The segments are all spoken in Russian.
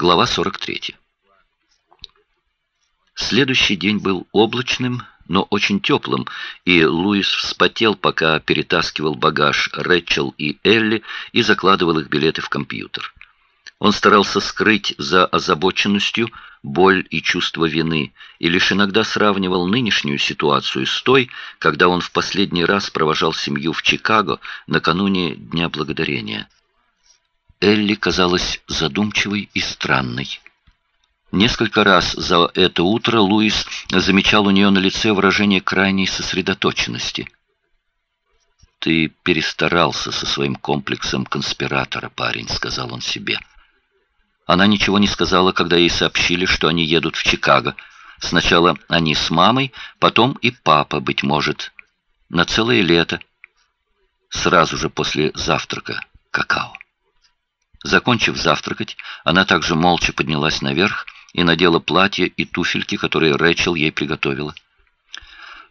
Глава 43. Следующий день был облачным, но очень теплым, и Луис вспотел, пока перетаскивал багаж Рэчел и Элли и закладывал их билеты в компьютер. Он старался скрыть за озабоченностью боль и чувство вины, и лишь иногда сравнивал нынешнюю ситуацию с той, когда он в последний раз провожал семью в Чикаго накануне Дня Благодарения. Элли казалась задумчивой и странной. Несколько раз за это утро Луис замечал у нее на лице выражение крайней сосредоточенности. «Ты перестарался со своим комплексом конспиратора, парень», — сказал он себе. Она ничего не сказала, когда ей сообщили, что они едут в Чикаго. Сначала они с мамой, потом и папа, быть может, на целое лето, сразу же после завтрака какао. Закончив завтракать, она также молча поднялась наверх и надела платье и туфельки, которые Рэчел ей приготовила.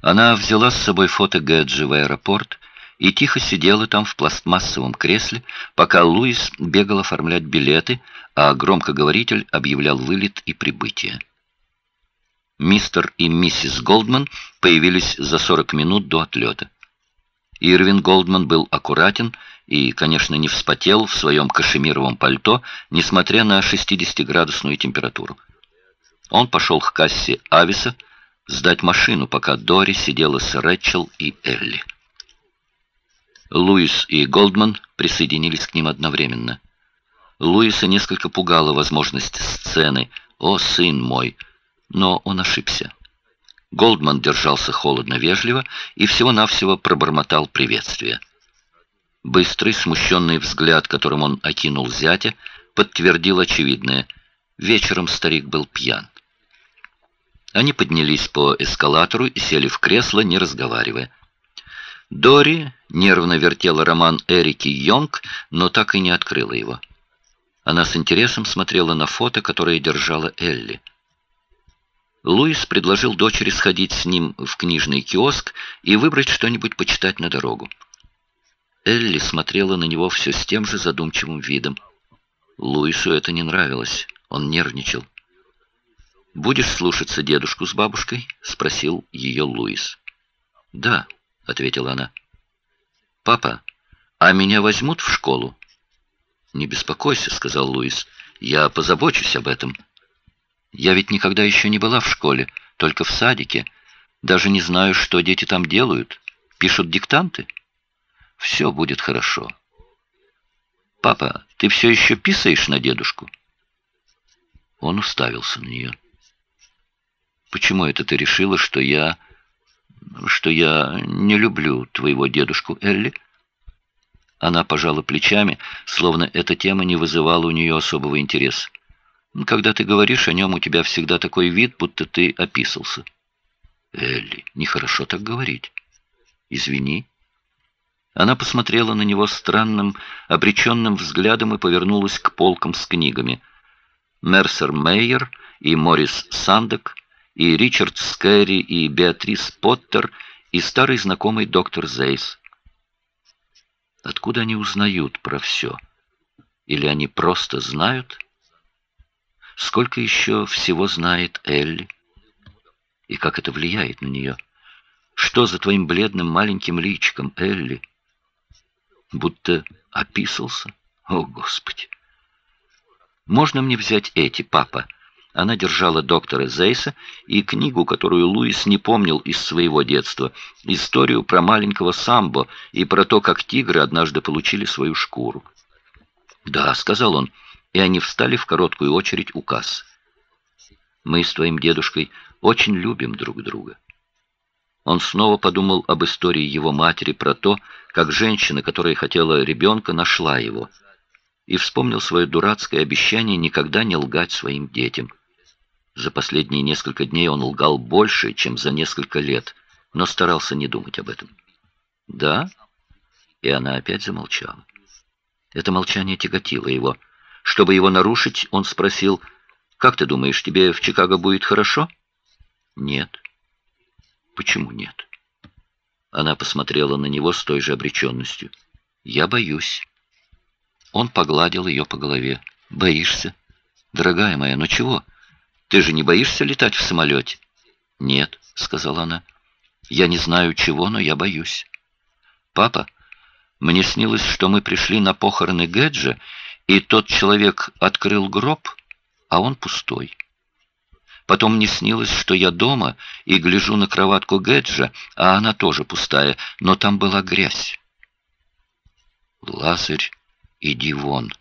Она взяла с собой фото Гэджи в аэропорт и тихо сидела там в пластмассовом кресле, пока Луис бегал оформлять билеты, а громкоговоритель объявлял вылет и прибытие. Мистер и миссис Голдман появились за 40 минут до отлета. Ирвин Голдман был аккуратен и, конечно, не вспотел в своем кашемировом пальто, несмотря на 60-градусную температуру. Он пошел к кассе Ависа сдать машину, пока Дори сидела с Рэчел и Элли. Луис и Голдман присоединились к ним одновременно. Луиса несколько пугала возможность сцены «О, сын мой!», но он ошибся. Голдман держался холодно-вежливо и всего-навсего пробормотал приветствие. Быстрый, смущенный взгляд, которым он окинул зятя, подтвердил очевидное. Вечером старик был пьян. Они поднялись по эскалатору и сели в кресло, не разговаривая. Дори нервно вертела роман Эрики Йонг, но так и не открыла его. Она с интересом смотрела на фото, которое держала Элли. Луис предложил дочери сходить с ним в книжный киоск и выбрать что-нибудь почитать на дорогу. Элли смотрела на него все с тем же задумчивым видом. Луису это не нравилось, он нервничал. «Будешь слушаться дедушку с бабушкой?» — спросил ее Луис. «Да», — ответила она. «Папа, а меня возьмут в школу?» «Не беспокойся», — сказал Луис. «Я позабочусь об этом». «Я ведь никогда еще не была в школе, только в садике. Даже не знаю, что дети там делают. Пишут диктанты?» «Все будет хорошо». «Папа, ты все еще писаешь на дедушку?» Он уставился на нее. Почему это ты решила, что я... что я не люблю твоего дедушку Элли?» Она пожала плечами, словно эта тема не вызывала у нее особого интереса. «Когда ты говоришь о нем, у тебя всегда такой вид, будто ты описался». «Элли, нехорошо так говорить. Извини». Она посмотрела на него странным, обреченным взглядом и повернулась к полкам с книгами. Мерсер Мейер и Морис Сандек — и Ричард Скэри, и Беатрис Поттер, и старый знакомый доктор Зейс. Откуда они узнают про все? Или они просто знают? Сколько еще всего знает Элли? И как это влияет на нее? Что за твоим бледным маленьким личиком, Элли? Будто описался? О, Господи! Можно мне взять эти, папа? Она держала доктора Зейса и книгу, которую Луис не помнил из своего детства, историю про маленького самбо и про то, как тигры однажды получили свою шкуру. «Да», — сказал он, и они встали в короткую очередь у касс. «Мы с твоим дедушкой очень любим друг друга». Он снова подумал об истории его матери, про то, как женщина, которая хотела ребенка, нашла его, и вспомнил свое дурацкое обещание никогда не лгать своим детям. За последние несколько дней он лгал больше, чем за несколько лет, но старался не думать об этом. «Да?» И она опять замолчала. Это молчание тяготило его. Чтобы его нарушить, он спросил, «Как ты думаешь, тебе в Чикаго будет хорошо?» «Нет». «Почему нет?» Она посмотрела на него с той же обреченностью. «Я боюсь». Он погладил ее по голове. «Боишься? «Дорогая моя, ну чего? Ты же не боишься летать в самолете?» «Нет», — сказала она. «Я не знаю чего, но я боюсь». «Папа, мне снилось, что мы пришли на похороны Гэджа, и тот человек открыл гроб, а он пустой. Потом мне снилось, что я дома и гляжу на кроватку Гэджа, а она тоже пустая, но там была грязь. Лазарь, иди вон.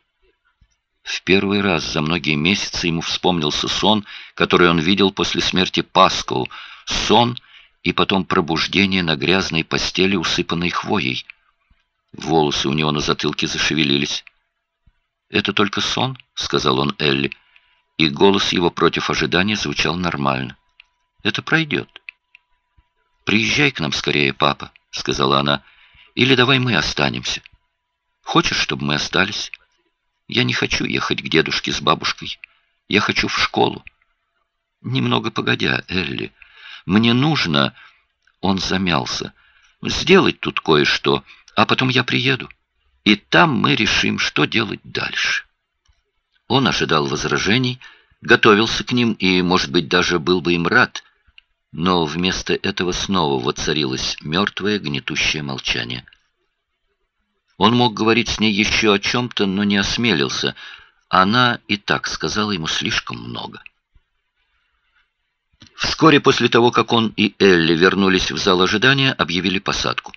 В первый раз за многие месяцы ему вспомнился сон, который он видел после смерти Паскоу. Сон и потом пробуждение на грязной постели, усыпанной хвоей. Волосы у него на затылке зашевелились. «Это только сон», — сказал он Элли, и голос его против ожидания звучал нормально. «Это пройдет». «Приезжай к нам скорее, папа», — сказала она, — «или давай мы останемся. Хочешь, чтобы мы остались?» Я не хочу ехать к дедушке с бабушкой. Я хочу в школу. Немного погодя, Элли. Мне нужно... Он замялся. Сделать тут кое-что, а потом я приеду. И там мы решим, что делать дальше. Он ожидал возражений, готовился к ним и, может быть, даже был бы им рад, но вместо этого снова воцарилось мертвое гнетущее молчание. Он мог говорить с ней еще о чем-то, но не осмелился. Она и так сказала ему слишком много. Вскоре после того, как он и Элли вернулись в зал ожидания, объявили посадку.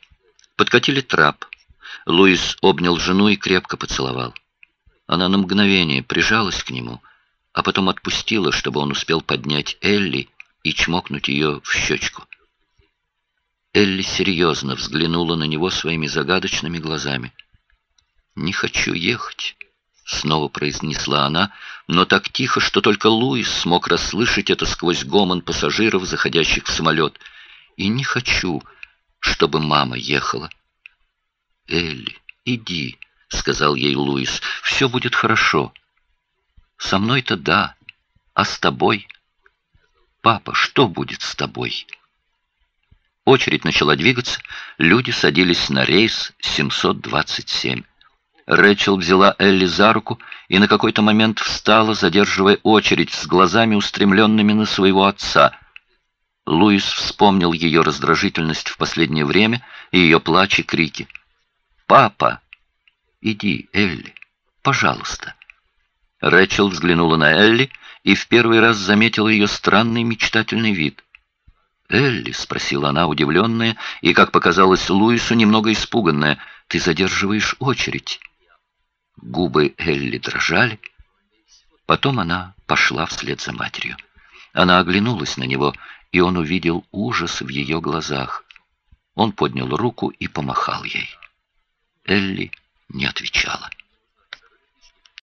Подкатили трап. Луис обнял жену и крепко поцеловал. Она на мгновение прижалась к нему, а потом отпустила, чтобы он успел поднять Элли и чмокнуть ее в щечку. Элли серьезно взглянула на него своими загадочными глазами. «Не хочу ехать», — снова произнесла она, но так тихо, что только Луис смог расслышать это сквозь гомон пассажиров, заходящих в самолет. «И не хочу, чтобы мама ехала». «Элли, иди», — сказал ей Луис, — «все будет хорошо». «Со мной-то да, а с тобой?» «Папа, что будет с тобой?» Очередь начала двигаться, люди садились на рейс 727. Рэчел взяла Элли за руку и на какой-то момент встала, задерживая очередь с глазами, устремленными на своего отца. Луис вспомнил ее раздражительность в последнее время и ее плач и крики. «Папа! Иди, Элли, пожалуйста!» Рэчел взглянула на Элли и в первый раз заметила ее странный мечтательный вид – «Элли?» — спросила она, удивленная, и, как показалось Луису, немного испуганная. «Ты задерживаешь очередь». Губы Элли дрожали. Потом она пошла вслед за матерью. Она оглянулась на него, и он увидел ужас в ее глазах. Он поднял руку и помахал ей. Элли не отвечала.